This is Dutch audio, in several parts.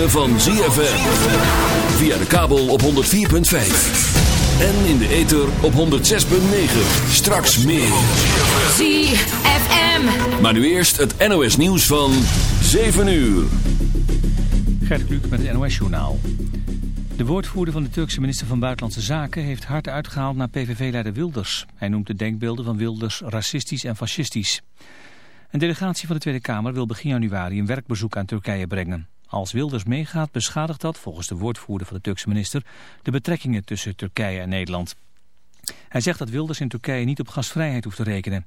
Ritme van ZFM. Via de kabel op 104.5. En in de ether op 106.9. Straks meer. ZFM. Maar nu eerst het NOS nieuws van 7 uur. Gert Kluk met het NOS journaal. De woordvoerder van de Turkse minister van Buitenlandse Zaken heeft hard uitgehaald naar PVV-leider Wilders. Hij noemt de denkbeelden van Wilders racistisch en fascistisch. Een delegatie van de Tweede Kamer wil begin januari een werkbezoek aan Turkije brengen. Als Wilders meegaat beschadigt dat, volgens de woordvoerder van de Turkse minister, de betrekkingen tussen Turkije en Nederland. Hij zegt dat Wilders in Turkije niet op gastvrijheid hoeft te rekenen.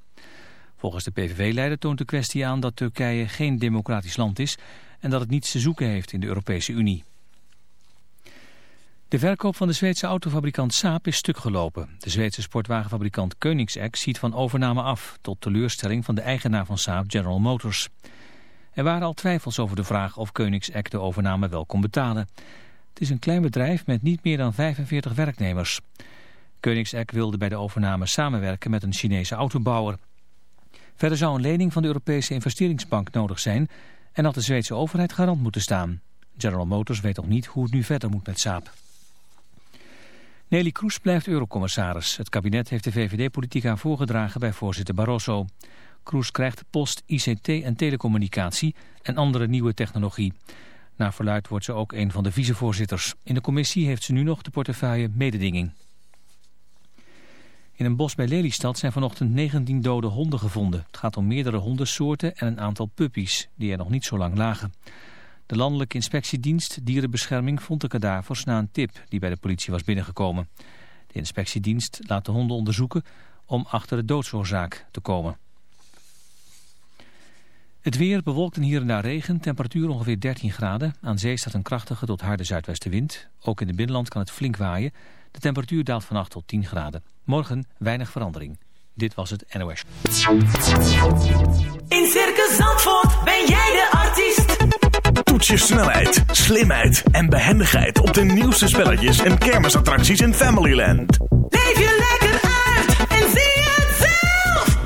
Volgens de PVV-leider toont de kwestie aan dat Turkije geen democratisch land is en dat het niets te zoeken heeft in de Europese Unie. De verkoop van de Zweedse autofabrikant Saab is stuk gelopen. De Zweedse sportwagenfabrikant Koenigsegg ziet van overname af... tot teleurstelling van de eigenaar van Saab, General Motors. Er waren al twijfels over de vraag of Koenigsegg de overname wel kon betalen. Het is een klein bedrijf met niet meer dan 45 werknemers. Koenigsegg wilde bij de overname samenwerken met een Chinese autobouwer. Verder zou een lening van de Europese investeringsbank nodig zijn... en had de Zweedse overheid garant moeten staan. General Motors weet nog niet hoe het nu verder moet met Saab. Nelly Kroes blijft eurocommissaris. Het kabinet heeft de VVD-politiek aan voorgedragen bij voorzitter Barroso. Kroes krijgt post, ICT en telecommunicatie en andere nieuwe technologie. Naar verluid wordt ze ook een van de vicevoorzitters. In de commissie heeft ze nu nog de portefeuille mededinging. In een bos bij Lelystad zijn vanochtend 19 dode honden gevonden. Het gaat om meerdere hondensoorten en een aantal puppies die er nog niet zo lang lagen. De Landelijke Inspectiedienst Dierenbescherming vond de kadavers na een tip die bij de politie was binnengekomen. De inspectiedienst laat de honden onderzoeken om achter de doodsoorzaak te komen. Het weer bewolkt en hier en daar regen, temperatuur ongeveer 13 graden. Aan zee staat een krachtige tot harde zuidwestenwind. Ook in het binnenland kan het flink waaien. De temperatuur daalt van 8 tot 10 graden. Morgen weinig verandering. Dit was het NOS. In Circus Zandvoort ben jij de artiest. Toets je snelheid, slimheid en behendigheid op de nieuwste spelletjes en kermisattracties in Familyland. Leef je lekker uit en zie.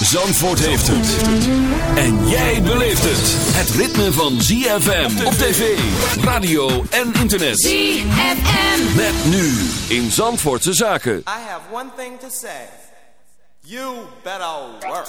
Zandvoort heeft het. En jij beleeft het. Het ritme van ZFM op tv, radio en internet. ZFM. Met nu in Zandvoortse Zaken. I have one thing to say. You better work.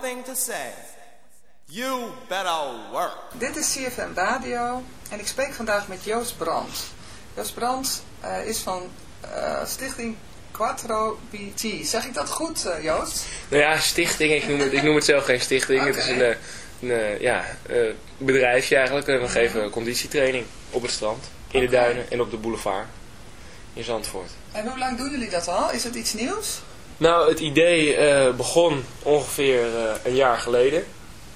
Thing to say. You better work. Dit is CFM Radio en ik spreek vandaag met Joost Brandt. Joost Brandt eh, is van eh, stichting Quattro BT. Zeg ik dat goed, eh, Joost? Nou ja, stichting, ik noem het, ik noem het zelf geen stichting. Het is een, een eh, ja, eh, bedrijfje eigenlijk. En we geven conditietraining op het strand, in de duinen en op de boulevard in Zandvoort. En hoe lang doen jullie dat al? Is het iets nieuws? Nou, het idee eh, begon ongeveer eh, een jaar geleden.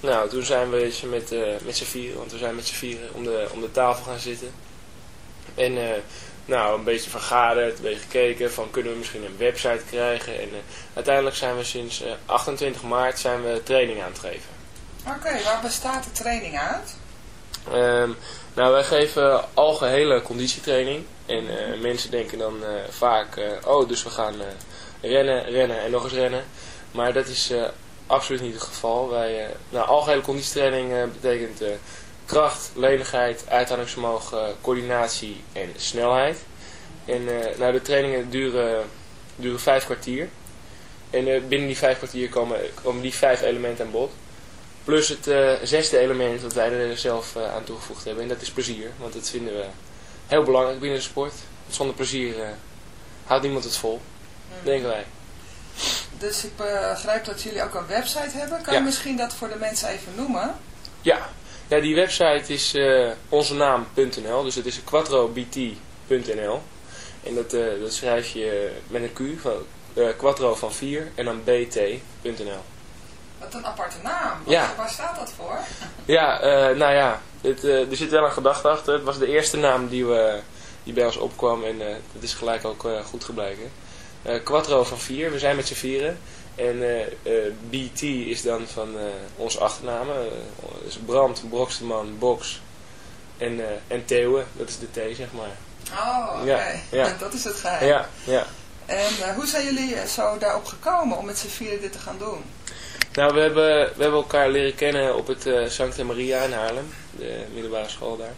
Nou, toen zijn we eens met, eh, met z'n vieren, want we zijn met z'n vieren om de, om de tafel gaan zitten. En nou, een beetje vergaderd, een beetje gekeken van kunnen we misschien een website krijgen. En uiteindelijk zijn we sinds eh, 28 maart zijn we training aan het geven. Oké, waar bestaat de training uit? Ehm, nou, wij geven algehele conditietraining. En mensen denken dan vaak, oh, dus we gaan rennen, rennen en nog eens rennen. Maar dat is eh, absoluut niet het geval. Wij, eh, nou, algehele conditietraining eh, betekent kracht, lenigheid, uithoudingsvermogen, coördinatie en snelheid. En nou, de trainingen duren, vijf kwartier. En binnen die vijf kwartier komen, die vijf elementen aan bod. Plus het zesde element dat wij er zelf aan toegevoegd hebben. En dat is plezier. Want dat vinden we heel belangrijk binnen de sport. Zonder plezier eh, houdt niemand het vol. Denken wij. Dus ik begrijp dat jullie ook een website hebben. Kan Ja. je misschien dat voor de mensen even noemen? Ja, ja die website is eh onzenaam.nl. Dus het is quattrobt.nl. En dat, eh, dat schrijf je met een Q. Van, eh, quattro van 4 en dan bt.nl. Wat een aparte naam. Wat- Ja. Waar staat dat voor? Ja, eh, nou ja, het, eh, er zit wel een gedachte achter. Het was de eerste naam die, we, die bij ons opkwam en eh, dat is gelijk ook eh, goed gebleken. Eh Quattro van vier, we zijn met z'n vieren. En eh, eh, BT is dan van onze achternamen. dus Brand, Broksteman, Box en, en dat is de T zeg maar. Oh, oké. Ja, ja. Dat is het geheim. Ja, ja. En hoe zijn jullie zo daarop gekomen om met z'n vieren dit te gaan doen? Nou, we hebben, we hebben elkaar leren kennen op het eh Sancta Maria in Haarlem, de middelbare school daar.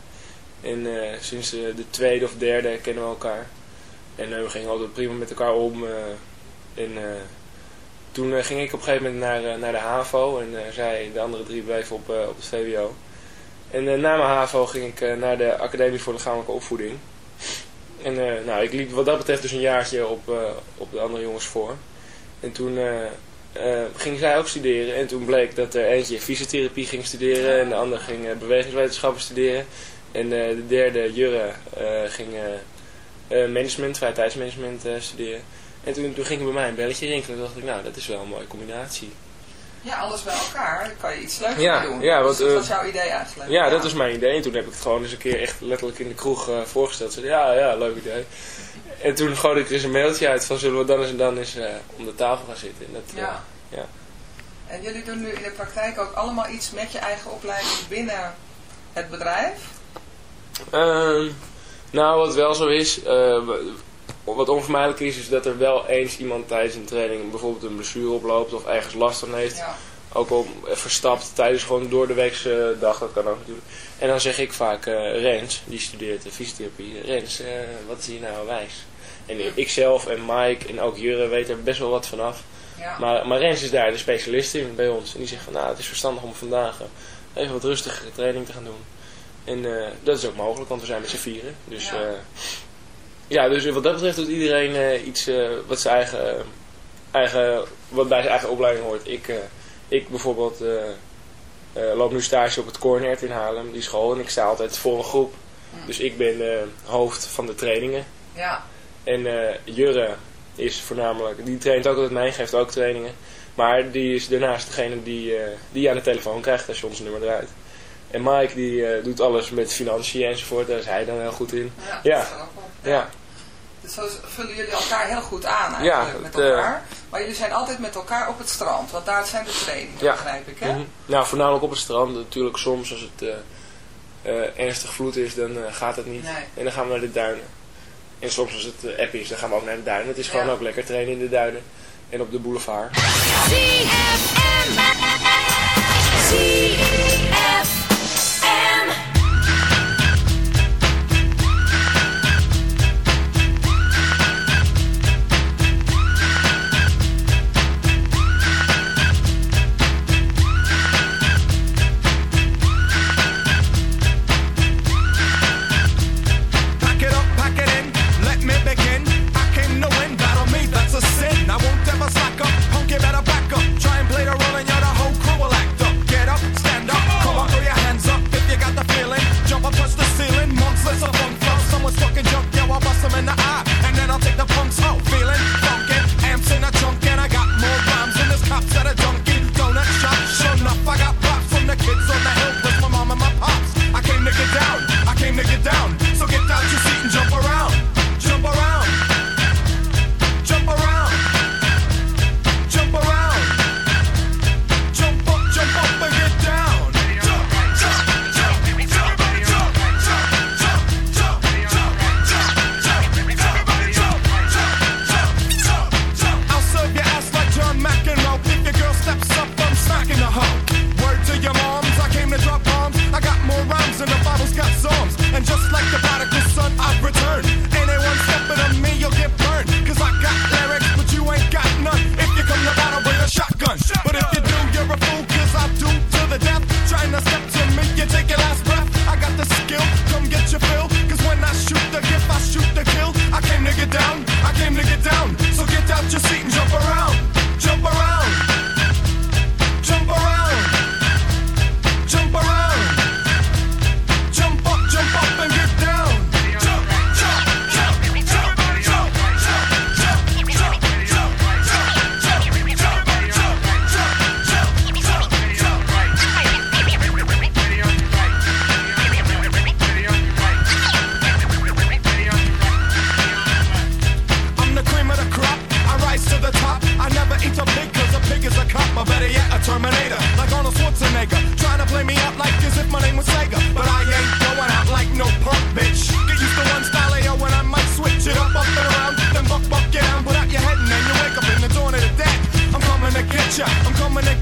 En sinds de tweede of derde kennen we elkaar. En eh, we gingen altijd prima met elkaar om. eh, en eh, toen ging ik op een gegeven moment naar, naar de HAVO en zij, de andere drie, bleven op, op het VWO. En na mijn HAVO ging ik naar de Academie voor Lichamelijke Opvoeding. En nou, ik liep wat dat betreft dus een jaartje op, op de andere jongens voor. En toen ging zij ook studeren. En toen bleek dat er eentje fysiotherapie ging studeren. En de ander ging bewegingswetenschappen studeren. En de derde, Jurre, ging eh, management, vrije tijdsmanagement eh, studeren. En toen, toen ging er bij mij een belletje rinkelen. Toen dacht ik, nou, dat is wel een mooie combinatie. Ja, alles bij elkaar. Dan kan je iets leuks Ja, doen. ja, Dus want, dat eh, was jouw idee eigenlijk. Ja, dat was mijn idee. En toen heb ik het gewoon eens een keer echt letterlijk in de kroeg voorgesteld. Ze ja, ja, leuk idee. En toen gooi ik er eens een mailtje uit van zullen we dan eens en dan eens om de tafel gaan zitten. En dat, Ja. ja. En jullie doen nu in de praktijk ook allemaal iets met je eigen opleiding binnen het bedrijf? Nou, wat wel zo is, eh, wat onvermijdelijk is, is dat er wel eens iemand tijdens een training bijvoorbeeld een blessure oploopt of ergens last van heeft. Ja. Ook al verstapt tijdens gewoon door de weekse dag, dat kan ook natuurlijk. En dan zeg ik vaak, eh, Rens, die studeert de fysiotherapie, Rens, eh, wat is hier nou wijs? En ik zelf en Mike en ook Jurre weten er best wel wat vanaf. Ja. Maar, maar Rens is daar de specialist in bij ons. En die zegt van, nou, het is verstandig om vandaag even wat rustigere training te gaan doen. En eh, dat is ook mogelijk, want we zijn met z'n vieren. Dus Ja. ja. ja, dus wat dat betreft doet iedereen eh, iets eh, wat, zijn eigen, eigen, wat bij zijn eigen opleiding hoort. Ik, eh, ik bijvoorbeeld eh, eh, loop nu stage op het Cornert in Haarlem, die school. En ik sta altijd voor een groep. Dus ik ben eh, hoofd van de trainingen. Ja. En eh, Jurre is voornamelijk, die traint ook altijd mee, geeft ook trainingen. Maar die is daarnaast degene die, eh, die je aan de telefoon krijgt als je ons nummer draait. En Mike die eh, doet alles met financiën enzovoort, daar is hij dan heel goed in. Ja. Ja. dat Dus zo vullen jullie elkaar heel goed aan eigenlijk Ja, met het, eh, elkaar. Maar jullie zijn altijd met elkaar op het strand, want daar zijn de trainingen, Ja. begrijp ik hè? Mhm. Nou, voornamelijk op het strand. Natuurlijk soms als het eh, eh, ernstig vloed is, dan gaat het niet. Nee. En dan gaan we naar de duinen. En soms als het app is, dan gaan we ook naar de duinen. Het is gewoon Ja. ook lekker trainen in de duinen. En op de boulevard.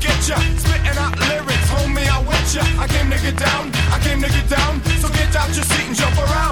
Get ya. Spitting out lyrics, homie, I with ya. I came to get down. I came to get down. So get out your seat and jump around.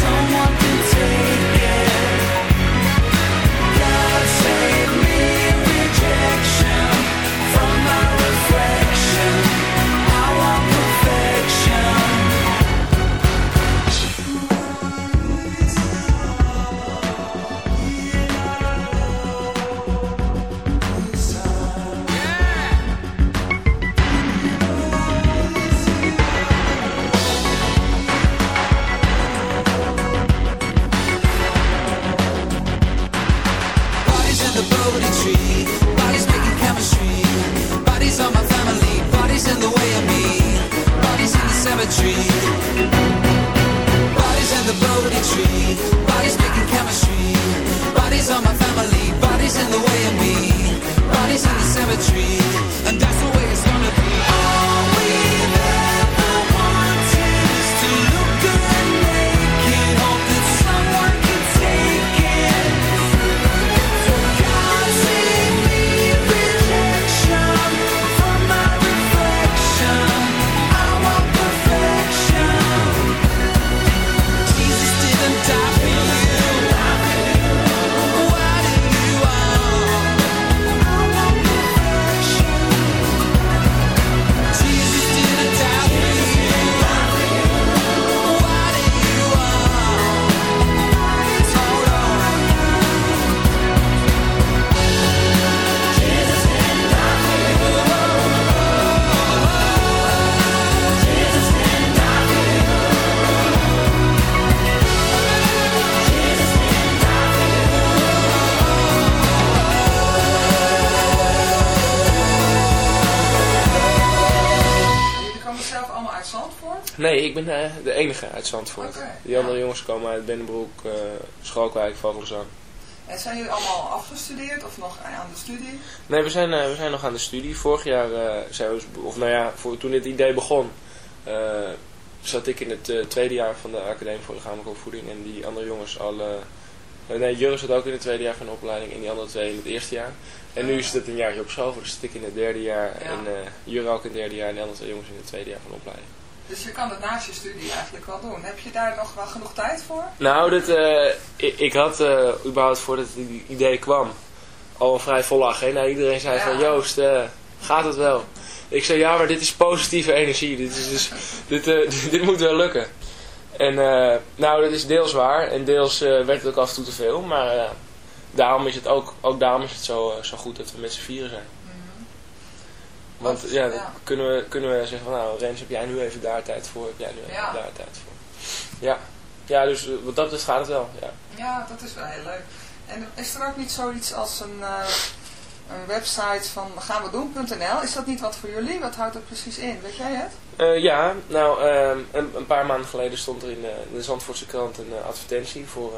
Someone can take it. God. Ben eh, de enige uit Zandvoort. Die andere jongens komen uit Bennenbroek, eh Schalkwijk, Vogelzang. En zijn jullie allemaal afgestudeerd of nog aan de studie? Nee, we zijn, eh, we zijn nog aan de studie. Vorig jaar zijn we, of nou ja, voor, toen dit idee begon, zat ik in het tweede jaar van de Academie voor Lichamelijke Opvoeding. En die andere jongens al, nee, Jurre zat ook in het tweede jaar van de opleiding en die andere twee in het eerste jaar. En nu is het een jaartje op school, dus zit ik in het derde jaar Ja. en Jurre ook in het derde jaar en de andere twee jongens in het tweede jaar van de opleiding. Dus je kan het naast je studie eigenlijk wel doen. Heb je daar nog wel genoeg tijd voor? Nou, dit, eh, ik, ik had eh, überhaupt voordat het idee kwam al een vrij volle agenda. Iedereen zei Ja. van Joost, eh, gaat het wel? Ik zei ja, maar dit is positieve energie. Dit, is dus, dit, dit moet wel lukken. En nou, dat is deels waar. En deels werd het ook af en toe te veel. Maar daarom is het ook, ook daarom is het zo, zo goed dat we met z'n vieren zijn. Want ja, kunnen we, kunnen we zeggen van nou Rens, heb jij nu even daar tijd voor? Heb jij nu even Ja. daar tijd voor? Ja, ja dus eh, wat dat betreft gaat het wel. Ja. Ja, dat is wel heel leuk. En is er ook niet zoiets als een, eh, een website van gaanwedoen.nl? Is dat niet wat voor jullie? Wat houdt dat precies in? Weet jij het? Eh, ja, nou, ehm, een, een paar maanden geleden stond er in de, in de Zandvoortse krant een advertentie voor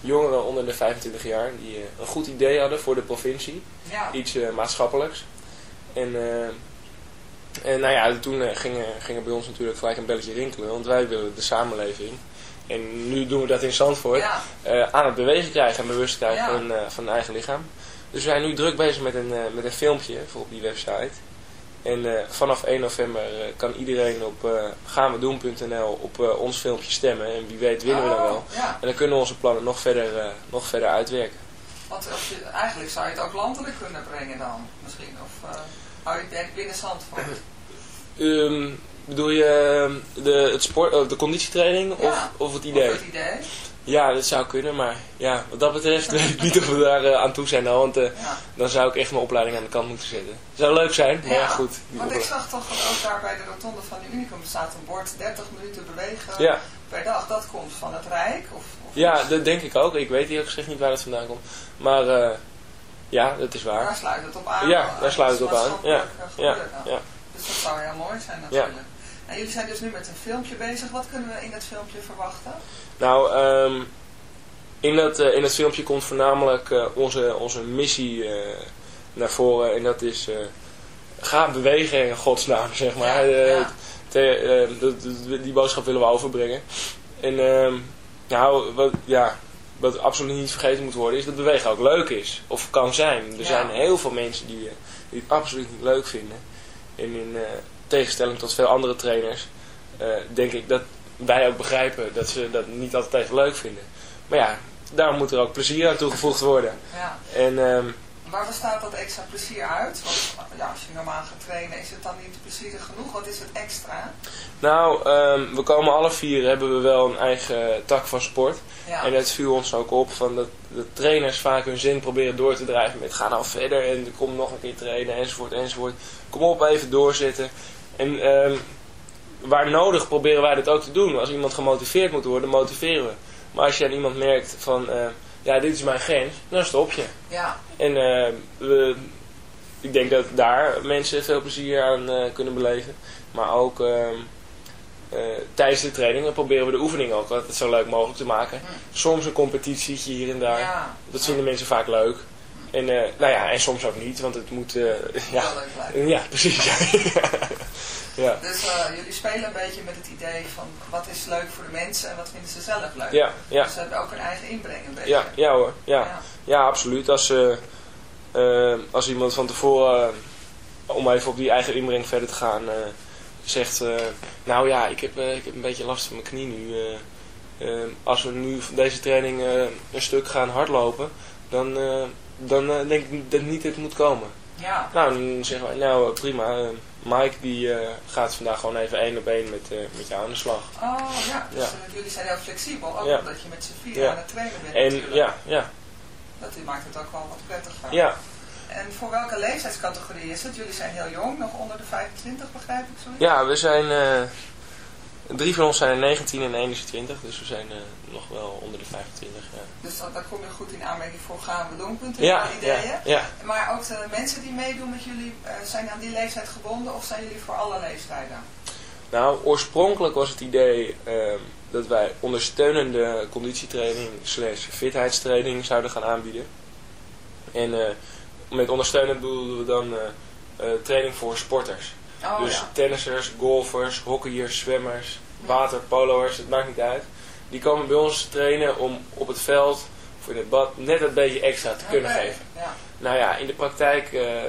jongeren onder de 25 jaar die een goed idee hadden voor de provincie. Ja. Iets maatschappelijks. En, en nou ja, toen eh, ging, er- ging er bij ons natuurlijk gelijk een belletje rinkelen, want wij willen de samenleving. En nu doen we dat in Zandvoort. Ja. eh, aan het bewegen krijgen en bewust krijgen Ja. van, eh, van hun eigen lichaam. Dus we zijn nu druk bezig met een, eh, met een filmpje voor op die website. En eh, vanaf 1 november eh, kan iedereen op uh, gaanwedoen.nl op eh, ons filmpje stemmen. En wie weet winnen we dan Oh, wel. Ja, En dan kunnen we onze plannen nog verder, eh, nog verder uitwerken. want als je, eigenlijk zou je het ook landelijk kunnen brengen dan, misschien. Of het ik binnen Zandvoort? Ehm, bedoel je eh, de, het sport, eh, de conditietraining of, Ja. of het idee? Of het idee? Ja, dat zou kunnen, maar ja, wat dat betreft weet ik niet of we daar eh, aan toe zijn al. Want eh, Ja. dan zou ik echt mijn opleiding aan de kant moeten zetten. Zou leuk zijn, maar ja, goed. Want ik zag toch dat ook daar bij de rotonde van de Unicum staat een bord 30 minuten bewegen Ja. per dag. Dat komt van het Rijk? Of, of Ja, dat denk ik ook. Ik weet eerlijk gezegd niet waar dat vandaan komt. Maar ja, dat is waar. Daar sluit het op aan. Ja, daar sluit het op aan. Ja, eh, ja, ja. Dus dat zou heel mooi zijn natuurlijk. En jullie zijn dus nu met een filmpje bezig. Wat kunnen we in dat filmpje verwachten? Nou, ehm, in, dat, eh, in dat filmpje komt voornamelijk eh, onze, onze missie naar voren. En dat is, ga bewegen in godsnaam, zeg maar. Ja, ja. te- die boodschap willen we overbrengen. En ehm, nou, wat, ja, wat absoluut niet vergeten moet worden, is dat bewegen ook leuk is. Of kan zijn. Er Ja. zijn heel veel mensen die, eh, die het absoluut niet leuk vinden. En in eh, tegenstelling tot veel andere trainers, eh, denk ik dat wij ook begrijpen dat ze dat niet altijd even leuk vinden. Maar ja, daarom moet er ook plezier aan toegevoegd worden. Ja. En ehm, Waar bestaat dat extra plezier uit? Want ja, als je normaal gaat trainen, is het dan niet plezierig genoeg? Wat is het extra? nou, ehm, we komen alle vier, hebben we wel een eigen tak van sport. Ja. En het viel ons ook op van dat de trainers vaak hun zin proberen door te drijven met ga nou verder en kom nog een keer trainen enzovoort enzovoort. Kom op even doorzetten. En ehm, waar nodig proberen wij dat ook te doen. Als iemand gemotiveerd moet worden, motiveren we. Maar als je aan iemand merkt van eh, ja dit is mijn grens, dan stop je. Ja, En eh, we, ik denk dat daar mensen veel plezier aan eh, kunnen beleven. Maar ook ehm, eh, tijdens de trainingen proberen we de oefening ook altijd zo leuk mogelijk te maken. Soms een competitietje hier en daar. ja. Dat vinden mensen vaak leuk. En, eh, nou ja, en soms ook niet, want het moet... ja, Wel leuk blijven. ja, precies. Ja. Dus eh, jullie spelen een beetje met het idee van wat is leuk voor de mensen en wat vinden ze zelf leuk. Ja, ja. Dus ze hebben ook een eigen inbreng een beetje. Ja, ja hoor. Ja, Ja. ja absoluut. Als, eh, eh, als iemand van tevoren, om even op die eigen inbreng verder te gaan, zegt... nou ja, ik heb, ik heb een beetje last van mijn knie nu. als we nu van deze training een stuk gaan hardlopen, dan, dan denk ik dat niet het moet komen. Ja. Nou, dan zeggen wij, nou prima. Mike die eh, gaat vandaag gewoon even één op één met, eh, met jou aan de slag. Oh ja, dus Ja. eh, jullie zijn heel flexibel. Ook Ja. omdat je met z'n vier Ja. aan het trainen bent En natuurlijk. ja, ja, Dat maakt het ook wel wat prettiger. ja. En voor welke leeftijdscategorie is het? Jullie zijn heel jong, nog onder de 25 begrijp ik zo. Ja, we zijn. Drie van ons zijn er 19 en 21, dus we zijn eh, nog wel onder de 25. Ja, Dus dan, dan kom je goed in aanmerking voor gaan we doen. ja, ja, ideeën. ja. Maar ook de mensen die meedoen met jullie, eh, zijn aan die leeftijd gebonden of zijn jullie voor alle leeftijden? Nou, oorspronkelijk was het idee ehm, dat wij ondersteunende conditietraining slash fitheidstraining zouden gaan aanbieden. En eh, met ondersteunend bedoelden we dan training voor sporters. Oh dus ja. tennissers, golfers, hockeyers, zwemmers, water, polo'ers, het maakt niet uit. Die komen bij ons trainen om op het veld of in het bad net een beetje extra te kunnen geven. Ja. Nou ja, in de praktijk eh,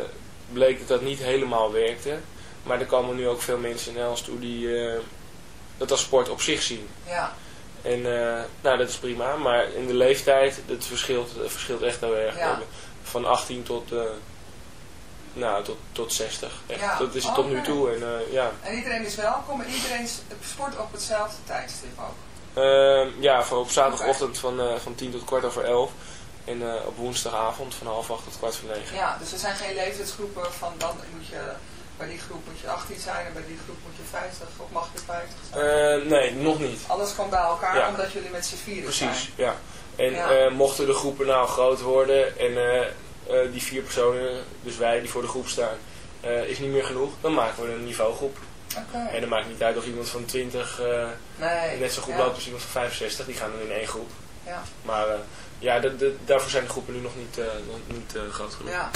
bleek dat dat niet helemaal werkte. Maar er komen nu ook veel mensen naar ons toe die eh, dat als sport op zich zien. ja. En eh, nou, dat is prima. Maar in de leeftijd, dat verschilt, dat verschilt echt heel erg. Ja. Van 18 tot, nou, tot, tot 60. Echt. Ja. Dat is het tot nu toe. En, eh, ja. En iedereen is welkom en iedereen sport op hetzelfde tijdstip ook. Ehm, ja, voor op zaterdagochtend van, eh, van 10 tot kwart over 11. En eh, op woensdagavond van half 8 tot kwart voor 9. Ja, dus er zijn geen leeftijdsgroepen van dan moet je, bij die groep moet je 18 zijn en bij die groep moet je 50 of mag je 50 zijn. Nee, nog niet. Alles komt bij elkaar Ja. omdat jullie met z'n vieren zijn. Precies, ja. En Ja. mochten de groepen nou groot worden en die vier personen, dus wij die voor de groep staan, eh, is niet meer genoeg, dan maken we een niveaugroep. Oké. En dan maakt niet uit of iemand van 20 eh, Nee. net zo goed ja. loopt als iemand van 65, die gaan dan in één groep. Ja. Maar eh, ja, daarvoor zijn de groepen nu nog niet, eh, nog niet eh, groot genoeg. Ja.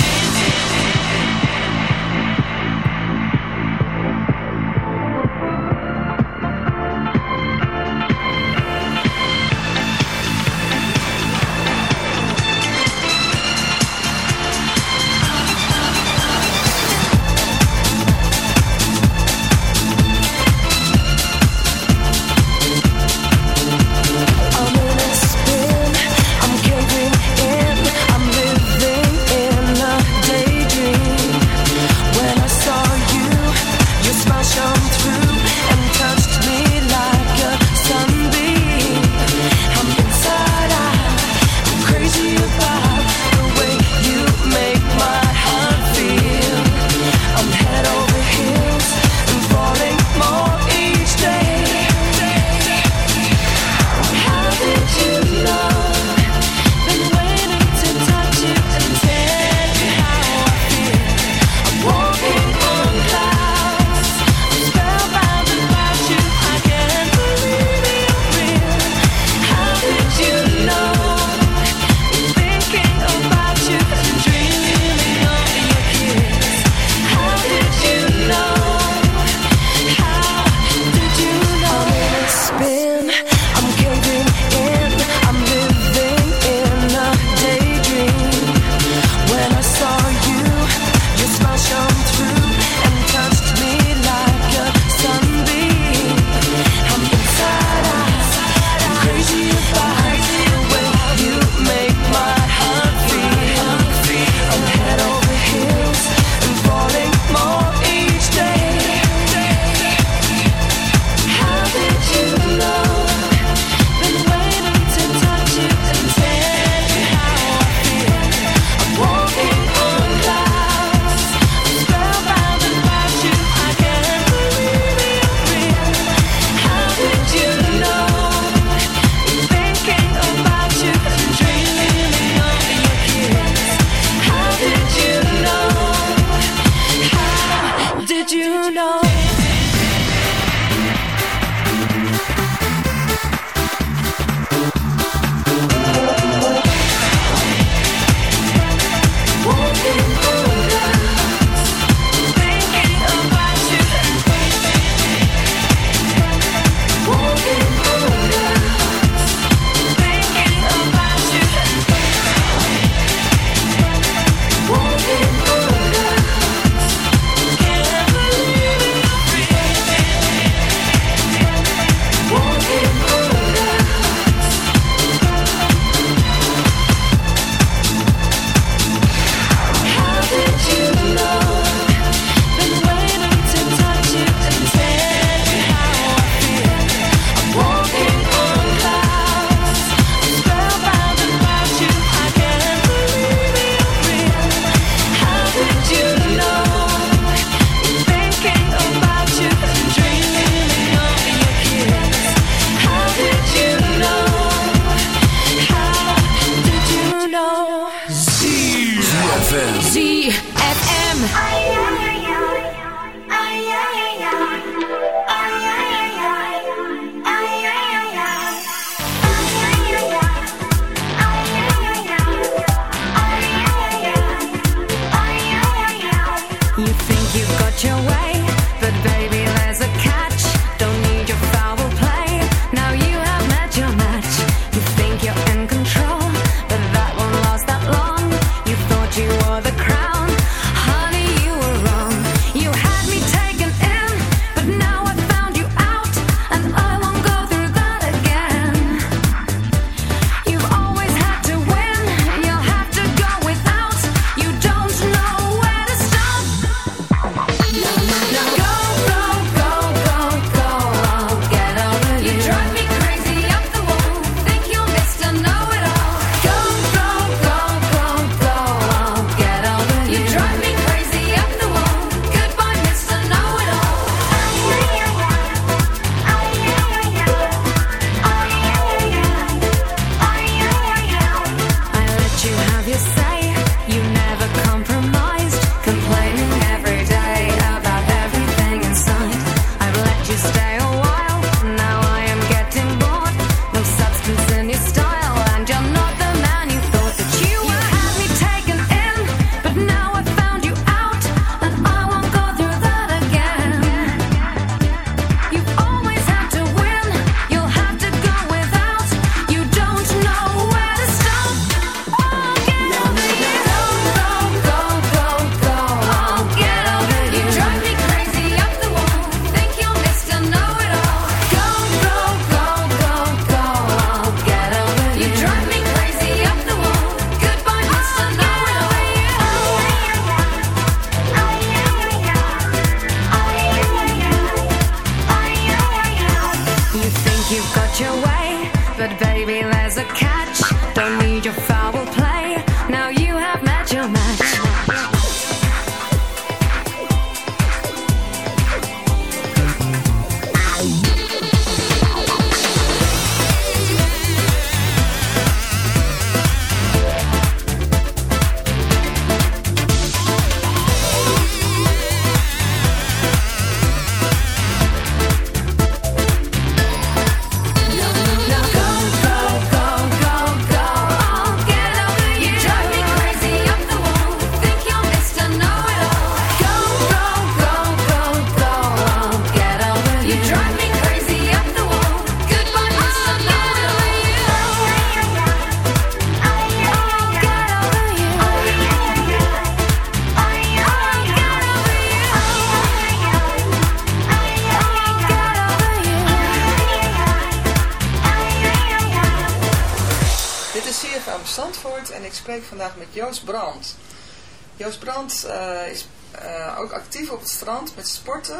baby.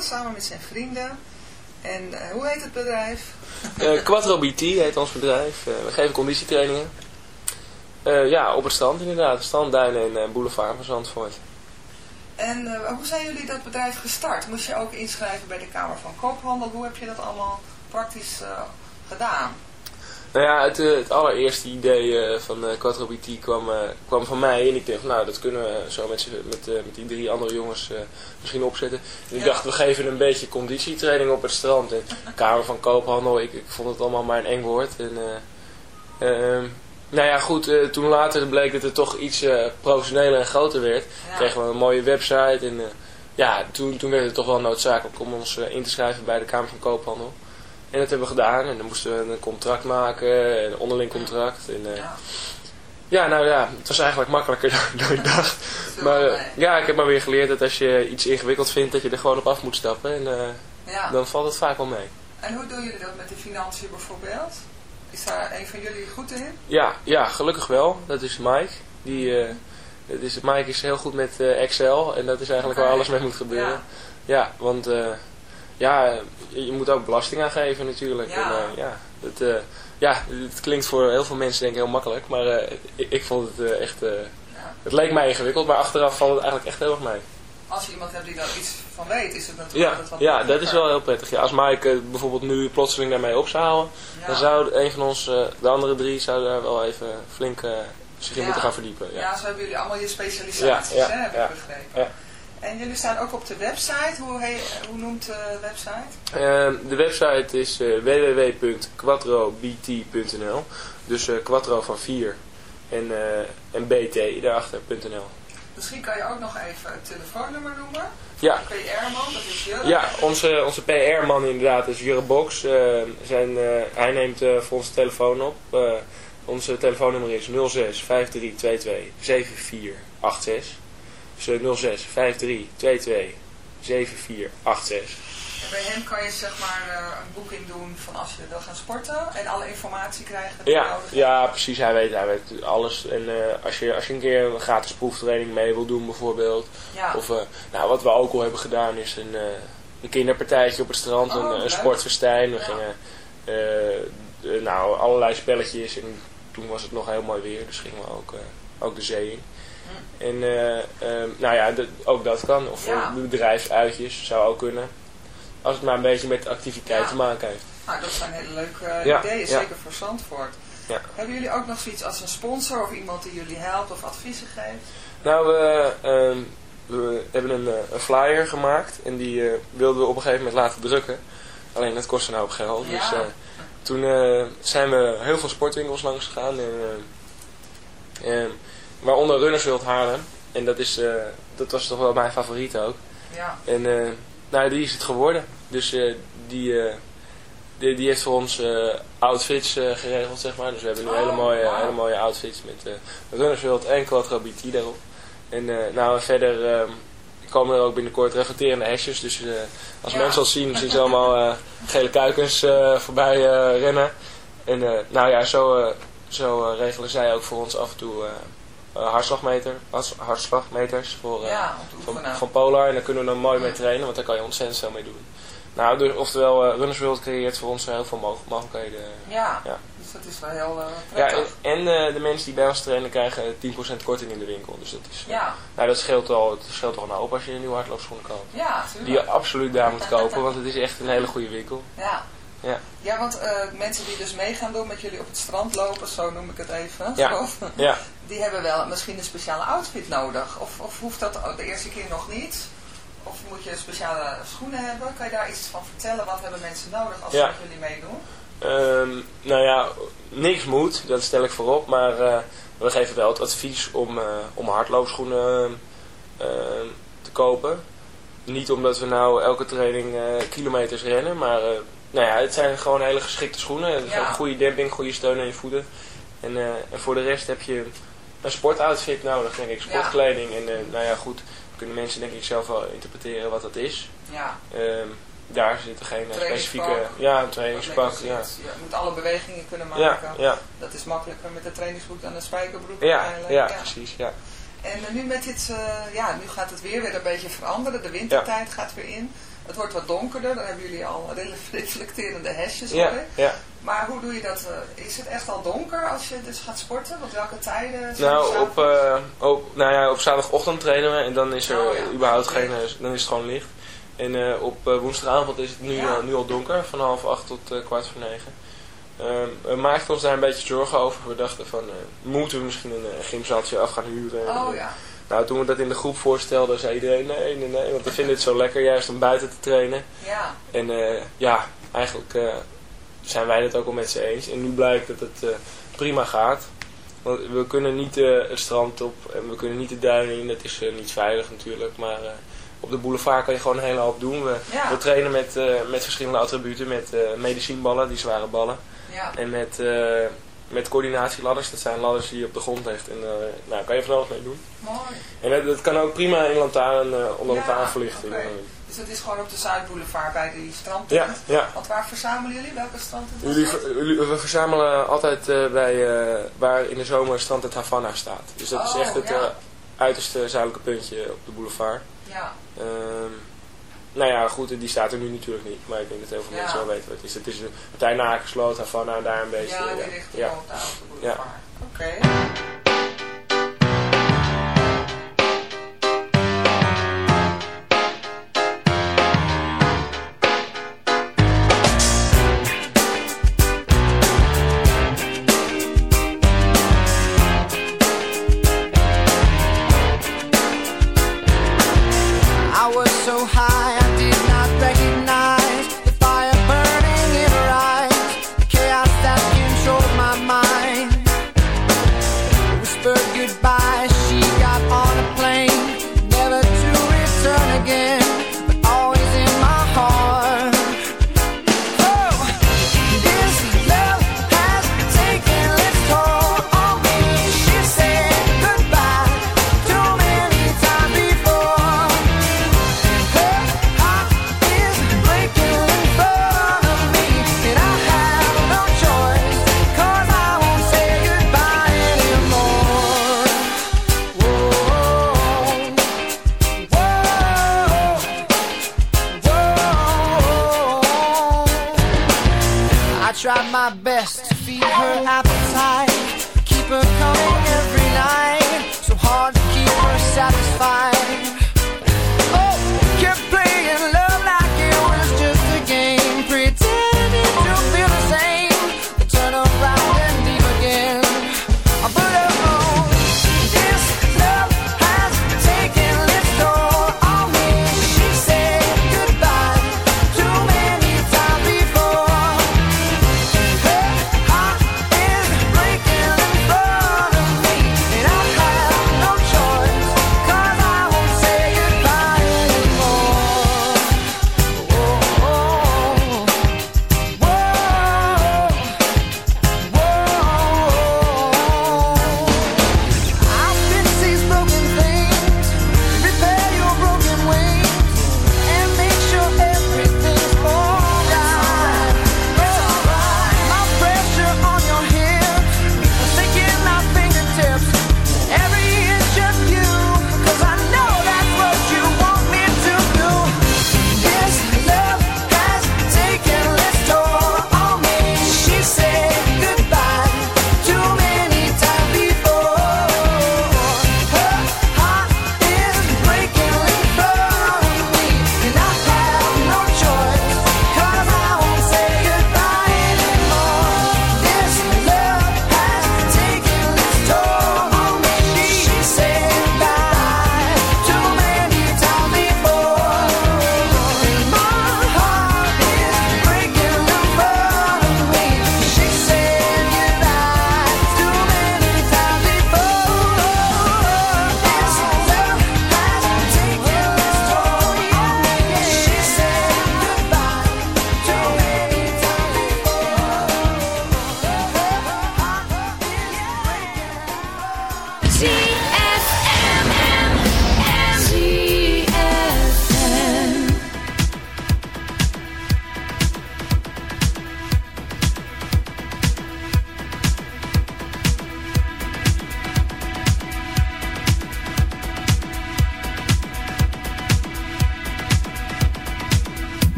Samen met zijn vrienden. En eh, hoe heet het bedrijf? Eh Quattro BT heet ons bedrijf. Eh, we geven conditietrainingen. Ja, op het strand inderdaad. Strandduinen en boulevard van Zandvoort. En hoe zijn jullie dat bedrijf gestart? Moest je ook inschrijven bij de Kamer van Koophandel? Hoe heb je dat allemaal praktisch gedaan? Nou ja, het, eh, het allereerste idee eh, van eh Quattro BT kwam, kwam van mij. En ik dacht, nou, dat kunnen we zo met, met, met die drie andere jongens misschien opzetten. En ik Ja. dacht, we geven een beetje conditietraining op het strand. En Kamer van Koophandel, ik, ik vond het allemaal maar een eng woord. En, eh, ehm, nou ja, goed, toen later bleek dat het toch iets professioneler en groter werd. Ja. Kregen we een mooie website. En ja, toen, toen werd het toch wel noodzakelijk om ons in te schrijven bij de Kamer van Koophandel. En dat hebben we gedaan. En dan moesten we een contract maken, een onderling contract. En, eh, Ja. ja, nou ja, het was eigenlijk makkelijker dan, dan ik dacht. Maar eh, ja, ik heb maar weer geleerd dat als je iets ingewikkeld vindt, dat je er gewoon op af moet stappen. En eh, Ja. dan valt het vaak wel mee. En hoe doen jullie dat met de financiën bijvoorbeeld? Is daar een van jullie goed in? Ja, ja, gelukkig wel. Dat is Mike. Die, is, Mike is heel goed met Excel en dat is eigenlijk waar alles mee moet gebeuren. Ja. Ja, want ja, je, moet ook belasting aangeven natuurlijk. Ja. En, eh, ja, het, eh, ja, het klinkt voor heel veel mensen denk ik heel makkelijk, maar eh, ik, ik vond het echt... het leek mij ingewikkeld, maar achteraf valt het eigenlijk echt heel erg mee. Als je iemand hebt die daar iets van weet, is het natuurlijk Ja, altijd wat ja dat is wel heel prettig. Ja, als Mike bijvoorbeeld nu plotseling daarmee op zou houden, Ja. dan zou een van ons, de andere drie, zou daar wel even flink zich in Ja. moeten gaan verdiepen. Ja. Ja. zo hebben jullie allemaal je specialisaties, hè, heb ja. ik begrepen. En jullie staan ook op de website. Hoe, he, hoe noemt de website? Ehm, de website is eh, www.quattrobt.nl Dus eh, quattro van 4 en, eh, en bt daarachter.nl Misschien kan je ook nog even het telefoonnummer noemen. Ja, PR-man, dat is Jurre. ja onze, onze PR-man inderdaad is Jurre Box. Eh, zijn, hij neemt voor ons de telefoon op. Onze telefoonnummer is 06 5322 7486. Dus eh, 06 5322 7486. En bij hem kan je zeg maar eh, een boeking doen van als je wil gaan sporten en alle informatie krijgen Ja, ja, precies. Hij weet, hij weet alles. En eh, als, je, als je een keer een gratis proeftraining mee wil doen bijvoorbeeld. Ja. Of eh, nou, wat we ook al hebben gedaan is een, een kinderpartijtje op het strand. Oh, een, een sportfestijn. We Ja. gingen nou, allerlei spelletjes. En toen was het nog heel mooi weer. Dus gingen we ook, ook de zee in. En eh, eh, nou ja, ook dat kan. Of Ja. bedrijfsuitjes zou ook kunnen. Als het maar een beetje met activiteit Ja. te maken heeft. Nou, dat zijn hele leuke eh, Ja, ideeën, zeker voor Zandvoort. Hebben jullie ook nog zoiets als een sponsor of iemand die jullie helpt of adviezen geeft? Nou, we, ehm, we hebben een, eh, een flyer gemaakt en die wilden we op een gegeven moment laten drukken. Alleen dat kost een hoop geld. Dus toen zijn we heel veel sportwinkels langs gegaan. En, eh, eh, waaronder Runners World Haarlem. En dat, is, eh, dat was toch wel mijn favoriet ook. Ja. En eh, nou, die is het geworden. Dus eh, die, die, die heeft voor ons outfits geregeld, zeg maar. Dus we hebben nu Oh, hele, mooie, hele mooie outfits met Runners World en Quattro BT daarop. En nou, verder eh, komen er ook binnenkort reflecterende hesjes. Dus als Ja. mensen ons zien, zien ze allemaal gele kuikens voorbij rennen. En nou ja, zo, zo regelen zij ook voor ons af en toe eh, hartslagmeter, harts- hartslagmeters voor, eh, Ja, van, Polar. En daar kunnen we dan mooi mee trainen, want daar kan je ontzettend veel mee doen. Nou, dus, oftewel, eh Runners World creëert voor ons heel veel mog- mogelijkheden. Ja, Ja. dus dat is wel heel eh, Ja, prettig. en de mensen die bij ons trainen krijgen 10% korting in de winkel. Dus dat is, Ja. nou, dat scheelt al, het scheelt al een hoop als je een nieuwe hardloopschoenen koopt. Ja, Die tuurlijk. je absoluut daar moet kopen, want het is echt een hele goede winkel. Ja. Ja. Ja, want eh, mensen die dus mee gaan doen met jullie op het strand lopen, zo noem ik het even, Ja. geloof. Ja. die hebben wel misschien een speciale outfit nodig. Of, of hoeft dat de eerste keer nog niet? Of moet je speciale schoenen hebben? Kan je daar iets van vertellen? Wat hebben mensen nodig als ze met jullie meedoen? Ehm, nou ja, niks moet, dat stel ik voorop, maar eh, we geven wel het advies om, eh, om hardloopschoenen eh, te kopen. Niet omdat we nou elke training kilometers rennen, maar nou ja, het zijn gewoon hele geschikte schoenen. Ja. goede demping, goede steun aan je voeten. En, eh, en voor de rest heb je een sportoutfit nodig, denk ik, sportkleding. En eh, nou ja, goed, kunnen mensen denk ik zelf wel interpreteren wat dat is. Ja. Ehm, daar zitten geen eh, specifieke... Trainingspak. Ja, een trainingspak, ja. Je moet alle bewegingen kunnen maken. ja. Dat is makkelijker met de trainingsbroek dan de spijkerbroek Ja, ja, precies, ja. En nu met dit, ja, nu gaat het weer weer een beetje veranderen. De wintertijd gaat weer in. Het wordt wat donkerder. Dan hebben jullie al reflecterende hesjes. Ja, ja. Maar hoe doe je dat? eh, Is het echt al donker als je dus gaat sporten? Op welke tijden? zijn Nou, op, op, nou ja, op zaterdagochtend trainen we en dan is er Oh, ja. überhaupt geen, eh, dan is het gewoon licht. En op woensdagavond is het nu, Ja. nu al donker, van half acht tot kwart voor negen. Ehm, we maakten ons daar een beetje zorgen over. We dachten van, moeten we misschien een gymzaaltje af gaan huren? Oh ja. Nou, toen we dat in de groep voorstelden, zei iedereen nee, nee, nee. Want we vinden het zo lekker juist om buiten te trainen. Ja. En eh, ja, eigenlijk eh, zijn wij het ook al met ze eens. En nu blijkt dat het eh, prima gaat. Want we kunnen niet het strand op en we kunnen niet de duinen in. Dat is niet veilig natuurlijk. Maar op de boulevard kan je gewoon een hele hoop doen. We, Ja. we trainen met, met verschillende attributen. Met medicijnballen, die zware ballen. Ja. En met, met coördinatieladders. Dat zijn ladders die je op de grond legt. En eh nou, kan je van alles mee doen. Mooi. En dat, dat kan ook prima in lantaarn, eh, onder Ja. Dus het is gewoon op de Zuidboulevard bij die strand. Ja, ja. Want waar verzamelen jullie? Welke strand? Jullie, we verzamelen altijd eh, bij waar in de zomer strand het Havana staat. Dus dat is Oh, echt het ja. uiterste zuidelijke puntje op de boulevard. Ja. Ehm, nou ja, goed, die staat er nu natuurlijk niet. Maar ik denk dat heel veel Ja. mensen wel weten wat het is. Het is een partij Nakensloot, Havana, daar een beetje. Ja, die ja. richting ja. op de. Oké.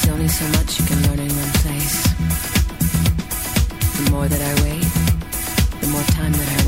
So much you can learn in one place. The more that I wait, the more time that I waste.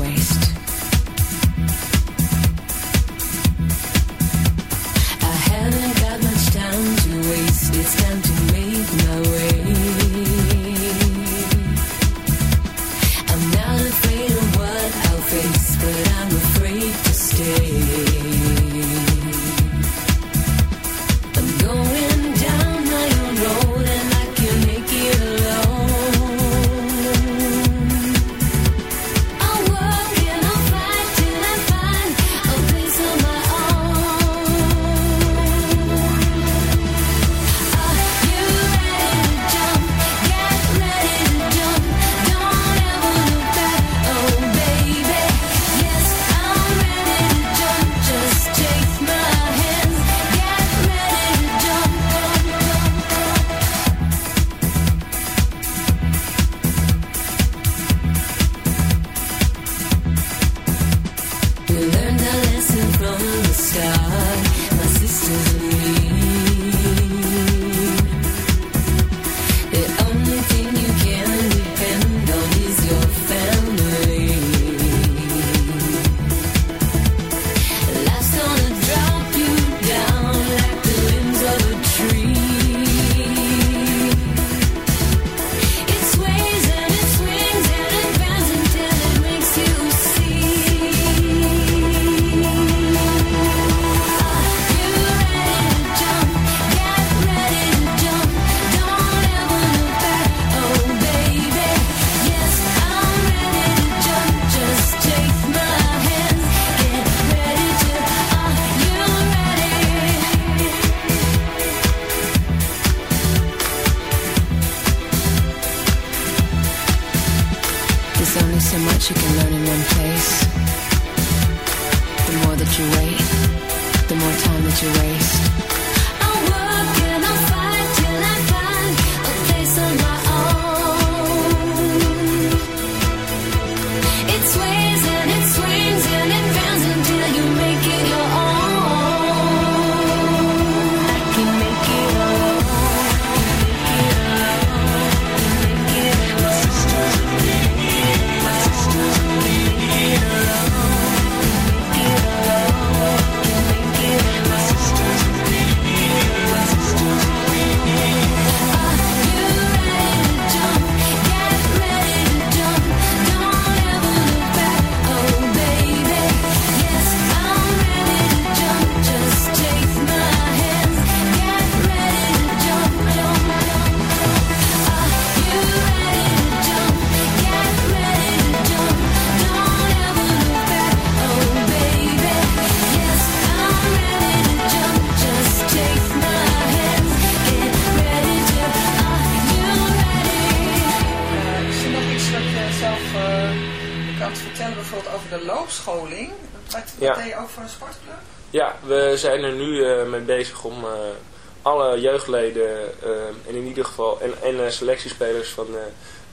Jeugdleden eh, en in ieder geval en, en eh, selectiespelers van eh,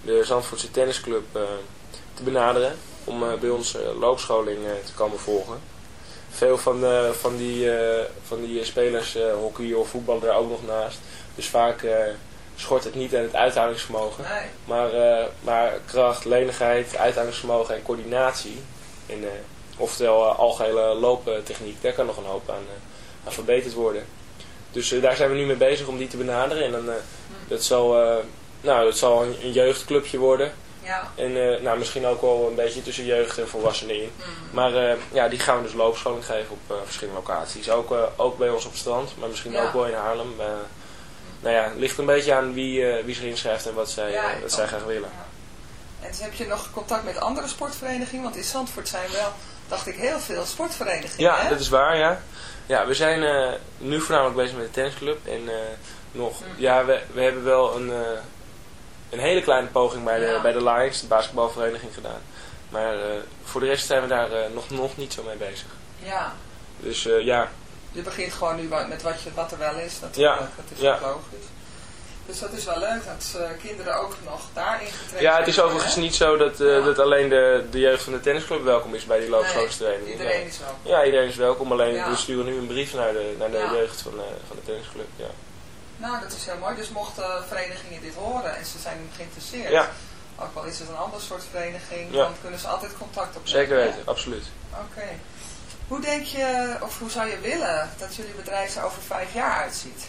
de Zandvoortse tennisclub eh, te benaderen om bij ons loopscholing te komen volgen. Veel van, van die, van die spelers hockey of voetballen er ook nog naast. Dus vaak schort het niet aan het uithoudingsvermogen. Nee. Maar, maar kracht, lenigheid, uithoudingsvermogen en coördinatie. En, oftewel uh, algehele looptechniek, daar kan nog een hoop aan, aan verbeterd worden. Dus eh, daar zijn we nu mee bezig om die te benaderen. En dan, eh, dat zal, eh, nou, dat zal een, een jeugdclubje worden. Ja. En nou, misschien ook wel een beetje tussen jeugd en volwassenen in. Maar eh, ja, die gaan we dus loopscholing geven op verschillende locaties. Ook, ook bij ons op het strand, maar misschien Ja. ook wel in Haarlem. Nou ja, het ligt een beetje aan wie, wie zich inschrijft en wat zij, Ja, wat zij graag willen. En dus heb je nog contact met andere sportverenigingen? Want in Zandvoort zijn wel, dacht ik, heel veel sportverenigingen. Ja, hè? dat is waar, ja. Ja, we zijn eh, nu voornamelijk bezig met de tennisclub. En eh, nog, ja, we, we hebben wel een, eh, een hele kleine poging bij de, Ja. bij de Lions, de basketbalvereniging, gedaan. Maar voor de rest zijn we daar nog, nog niet zo mee bezig. Ja, Dus ja, je begint gewoon nu met wat, je, wat er wel is natuurlijk. Ja, Dat is ja. logisch. Dus dat is wel leuk dat eh, kinderen ook nog daarin getraind ja, het is overigens niet zo dat, eh, Ja. dat alleen de, de jeugd van de tennisclub welkom is bij die loopschoolstraining. Nee, iedereen is welkom. Ja, iedereen is welkom. Alleen Ja. we sturen nu een brief naar de, naar de Ja. jeugd van, eh, van de tennisclub. Ja. Nou, dat is heel mooi. Dus mochten verenigingen dit horen en ze zijn geïnteresseerd, Ja. ook al is het een ander soort vereniging, Ja. dan kunnen ze altijd contact opnemen. Zeker weten, absoluut. Oké. Hoe denk je, of hoe zou je willen dat jullie bedrijf er over vijf jaar uitziet?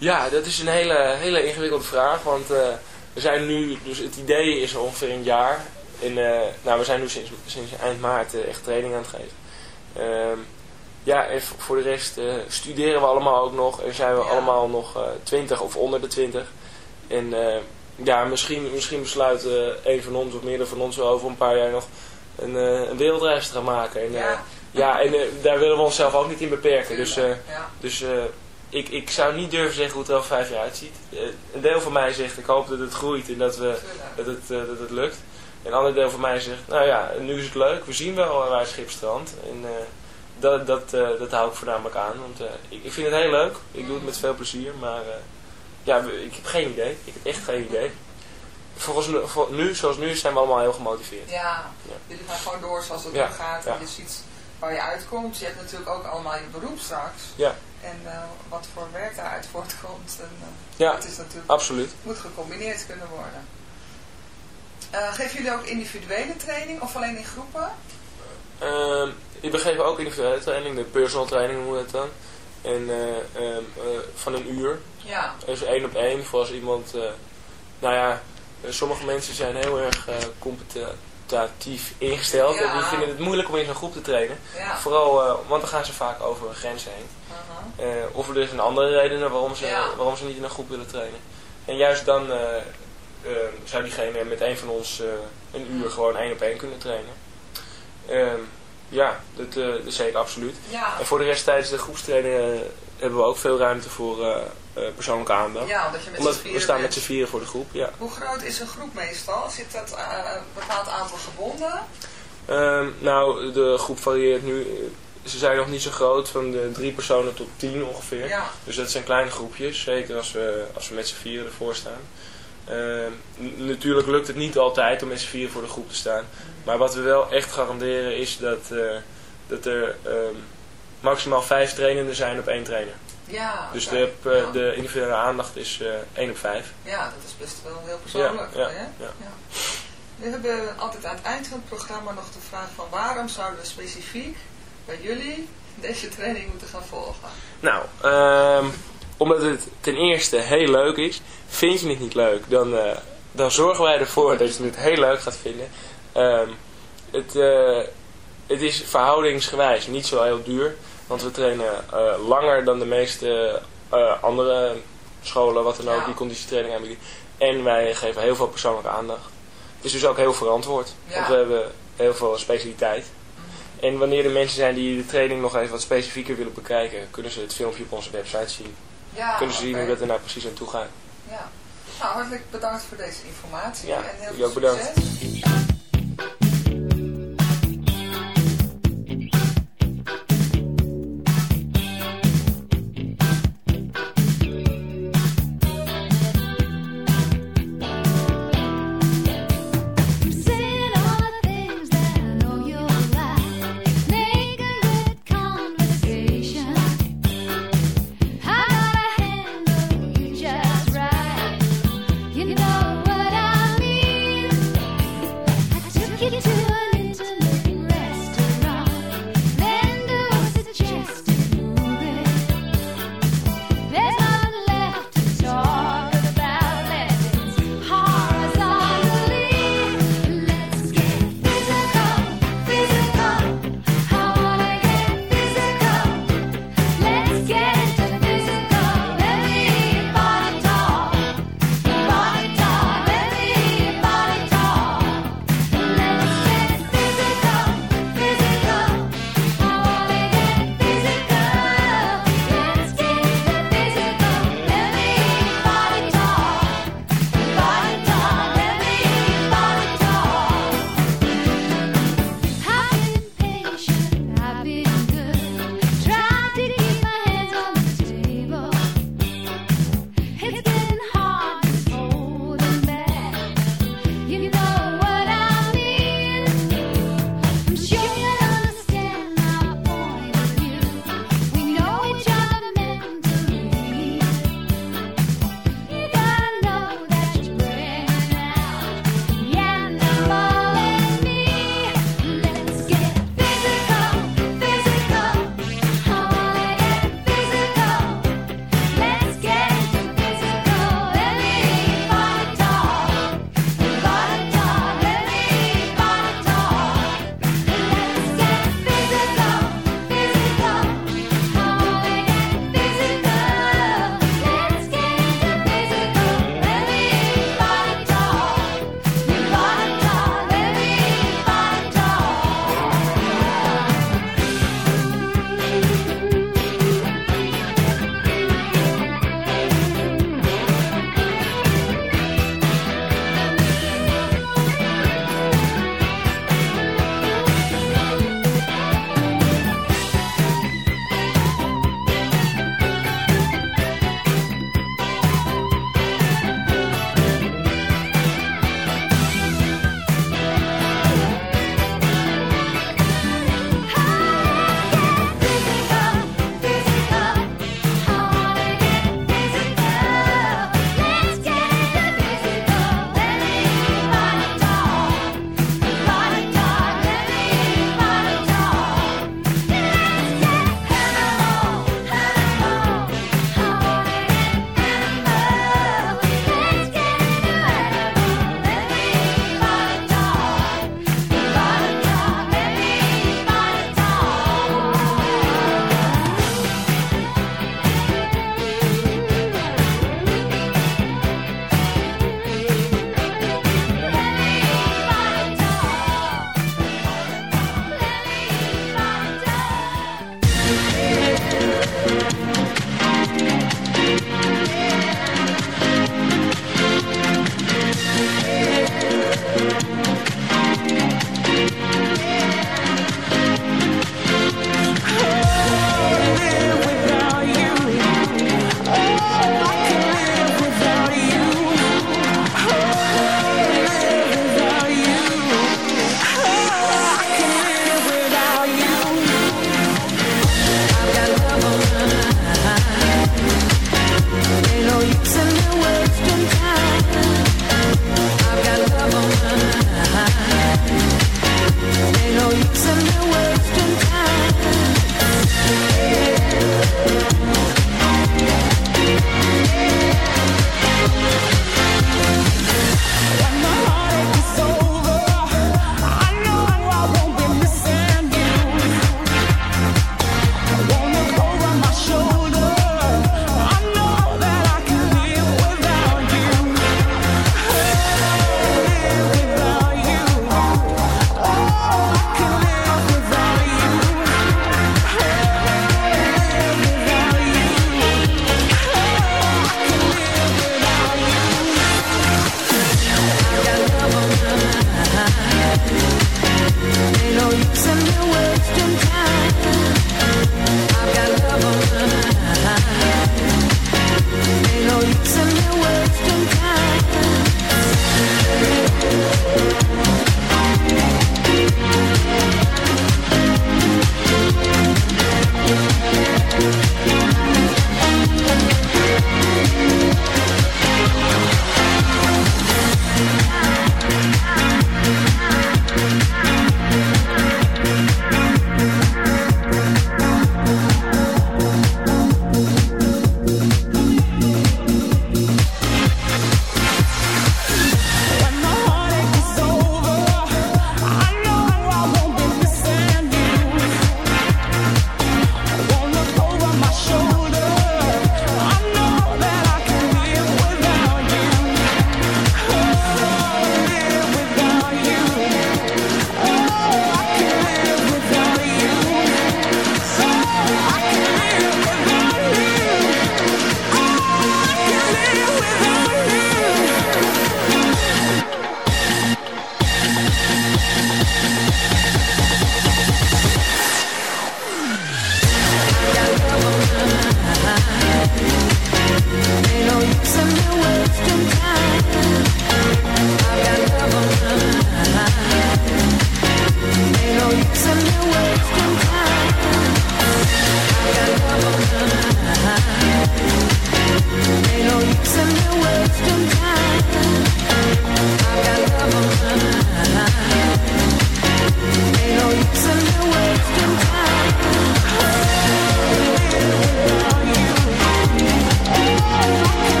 Ja, dat is een hele, hele ingewikkelde vraag, want eh, we zijn nu, dus het idee is ongeveer een jaar. En, eh, nou, we zijn nu sinds, sinds eind maart eh, echt training aan het geven. Ehm, ja, en voor de rest studeren we allemaal ook nog en zijn we Ja. allemaal nog 20 of onder de 20. En ja, misschien, misschien besluit een van ons of meerdere van ons wel over een paar jaar nog een, een wereldreis te gaan maken. En, Ja. ja, en daar willen we onszelf ook niet in beperken. Dus, ja. dus ik, ik zou niet durven zeggen hoe het er over vijf jaar uitziet. Eh, een deel van mij zegt, ik hoop dat het groeit en dat, we, dat, het, eh, dat het lukt. Een ander deel van mij zegt, nou ja, nu is het leuk. We zien wel waar het schip strandt. En eh, dat, dat, dat hou ik voornamelijk aan. Want ik, ik vind het heel leuk. Ik doe het met veel plezier. Maar ja, ik heb geen idee. Ik heb echt geen idee. Volgens nu, voor nu, zoals nu, zijn we allemaal heel gemotiveerd. Ja, Ja. jullie gaan gewoon door zoals het Ja, nu gaat. ja. En je ziet waar je uitkomt. Je hebt natuurlijk ook allemaal je beroep straks. Ja, En wat voor werk daaruit voortkomt. En, eh, Ja, dat is natuurlijk, absoluut. moet gecombineerd kunnen worden. Eh, geven jullie ook individuele training of alleen in groepen? Ehm, we geven ook individuele training, de personal training noemen we het dan. En eh, ehm, eh, van een uur. Ja. Dus één op één voor als iemand... nou ja, sommige mensen zijn heel erg competitief ingesteld. Ja. En die vinden het moeilijk om in zo'n groep te trainen. Ja. Vooral, want dan gaan ze vaak over grenzen heen. Eh, of er zijn andere redenen waarom ze, Ja. waarom ze niet in een groep willen trainen. En juist dan eh, eh, zou diegene met een van ons eh, een uur gewoon één op één kunnen trainen. Ehm, ja, dat, dat zeker absoluut. Ja. En voor de rest tijdens de groepstrainingen hebben we ook veel ruimte voor persoonlijke aandacht. Ja, omdat je met Omdat we staan met z'n vieren voor de groep, ja. Hoe groot is een groep meestal? Zit dat een bepaald aantal gebonden? Ehm, nou, de groep varieert nu. Ze zijn nog niet zo groot, van de drie personen tot tien ongeveer. Ja. Dus dat zijn kleine groepjes, zeker als we, als we met z'n vieren ervoor staan. Ehm, natuurlijk lukt het niet altijd om met z'n vieren voor de groep te staan. Maar wat we wel echt garanderen is dat, eh, dat er ehm, maximaal vijf trainenden zijn op één trainer. Ja, Dus de, eh, Ja. de individuele aandacht is eh één op vijf. Ja, dat is best wel heel persoonlijk. Ja, ja, hè? ja. We hebben altijd aan het eind van het programma nog de vraag van waarom zouden we specifiek bij jullie deze training moeten gaan volgen? Nou, ehm, omdat het ten eerste heel leuk is. Vind je het niet leuk, dan, eh, dan zorgen wij ervoor dat je het heel leuk gaat vinden. Ehm, het, eh, het is verhoudingsgewijs niet zo heel duur. Want we trainen eh, langer dan de meeste andere scholen, wat dan ook, Ja. die conditietraining aanbieden. En wij geven heel veel persoonlijke aandacht. Het is dus ook heel verantwoord. Ja. Want we hebben heel veel specialiteit. En wanneer er mensen zijn die de training nog even wat specifieker willen bekijken, kunnen ze het filmpje op onze website zien. Ja, kunnen ze zien hoe dat er nou precies aan toe gaat. Ja. Nou, hartelijk bedankt voor deze informatie Ja, en heel veel ook bedankt.